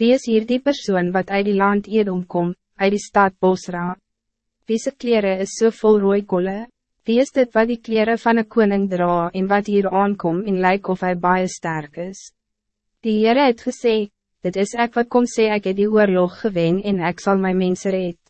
Wie is hier die persoon wat uit die land Edom kom, uit die stad Bosra? Wie se kleren is so vol rooi kolle? Wie is dit wat die kleren van een koning dra en wat hier aankom en lyk of hij baie sterk is? Die Heere het gesê, dit is ek wat kom sê ek het die oorlog gewen en ek zal mijn mensen red.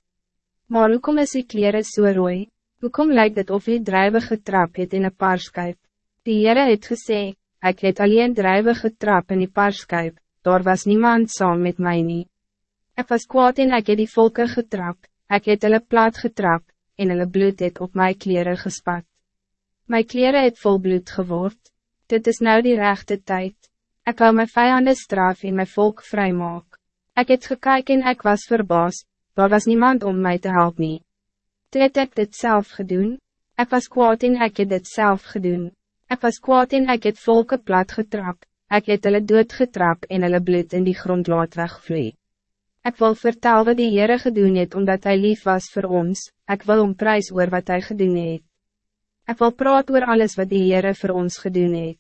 Maar hoekom is die kleren so rooi? Hoekom lijkt het of die drijven getrap het in een paarskuip? Die Heere het gesê, ek het alleen drijven getrap in die paarskuip, daar was niemand saam met mij nie. Ek was kwaad en ek het die volke getrap, ek het hulle plaat getrap, en hulle bloed het op my kleren gespat. My kleren het vol bloed geword, dit is nou die rechte tijd. Ik wou my vijanden straf en my volk vrymaak. Ik het gekyk en ek was verbaas, daar was niemand om mij te helpen. Toe het ek dit self gedoen, ek was kwaad en ek het dit self gedoen. Ek was kwaad en ek het volke plat getrap, ek het hulle dood getrap en hulle bloed in die grond laat wegvloei. Ik wil vertel wat die Heere gedoen het, omdat hij lief was voor ons, ik wil om prijs oor wat hij gedoen het. Ik wil praat oor alles wat die Heere voor ons gedoen het.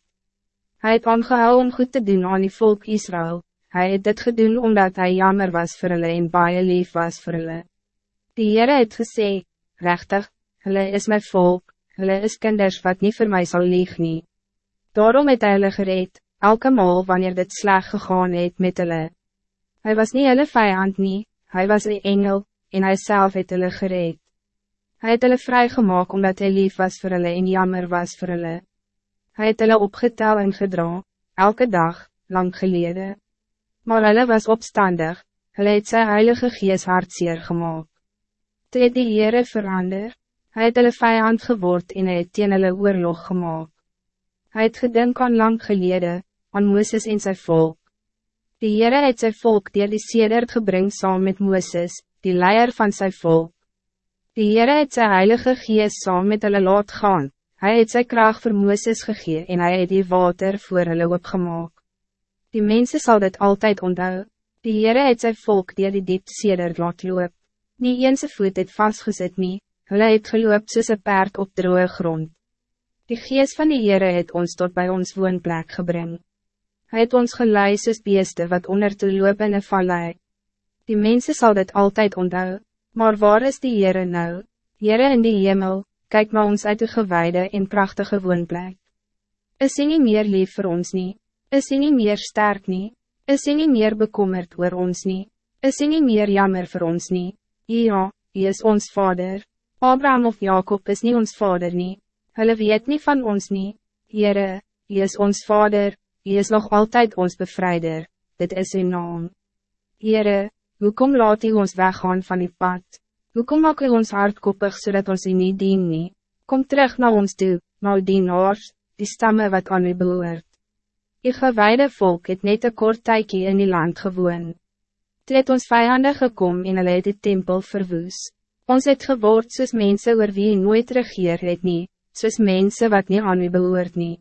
Hij het aangehou om goed te doen aan die volk Israël. Hij het dit gedoen omdat hij jammer was voor hulle en baie lief was voor hulle. Die Heere het gesê, rechtig, hulle is mijn volk, hulle is kinders wat niet voor mij zal lieg nie. Daarom het hy hulle gereed, elke maal wanneer dit sleg gegaan het met hulle. Hij was niet hulle vijand nie, hy was een engel, en hij zelf het hulle gereed. Hij het hulle vrygemaak omdat hij lief was voor hulle en jammer was voor hulle. Hij het hulle opgetel en gedra, elke dag, lang geleden. Maar hulle was opstandig, hulle het sy heilige gees hartseer gemaakt. Toe het die Heere verander, hy het hulle vijand geword en hy het teen hulle oorlog gemaakt. Hij het gedink aan lang geleden, aan Mooses en zijn volk. Die Heere het sy volk dier die sedert gebring saam met Mooses, die leier van zijn volk. Die Heere het sy heilige gees saam met hulle laat gaan, hy het sy kraag vir Mooses gegee en hij het die water voor hulle opgemaak. Die mensen zal dit altijd onthou, die Heere het sy volk dier die diep sedert laat loop. Nie eense voet het vastgezet nie, hulle het geloop soos een paard op droge grond. Die gees van die Heere het ons tot bij ons woonplek gebring. Hij het ons gelei soos beeste wat onder te loop in een vallei. Die mensen zal dit altijd onthou, maar waar is die Heere nou? Heere in die hemel, kijk maar ons uit de gewijde en prachtige woonplek. Is hy nie meer lief voor ons nie? Is hy nie meer sterk nie? Is hy nie meer bekommerd oor ons nie? Is hy nie meer jammer voor ons nie? Ja, hy is ons vader. Abraham of Jacob is niet ons vader nie. Hulle weet niet van ons nie. Heere, hy is ons vader, Hij is nog altijd ons bevrijder, dit is zijn naam. Heere, hoekom laat u ons weggaan van die pad? Hoekom maak u ons hardkoppig zodat ons u niet dien nie? Kom terug naar ons toe, nou dienaars, die stammen wat aan u behoort. Die gewijde volk het net een kort tijdje in die land gewoon. Toe het ons vijanden gekom en hulle het die tempel verwoes. Ons het geword soos mense oor wie nooit regeer het nie, soos mense wat niet aan u behoort nie.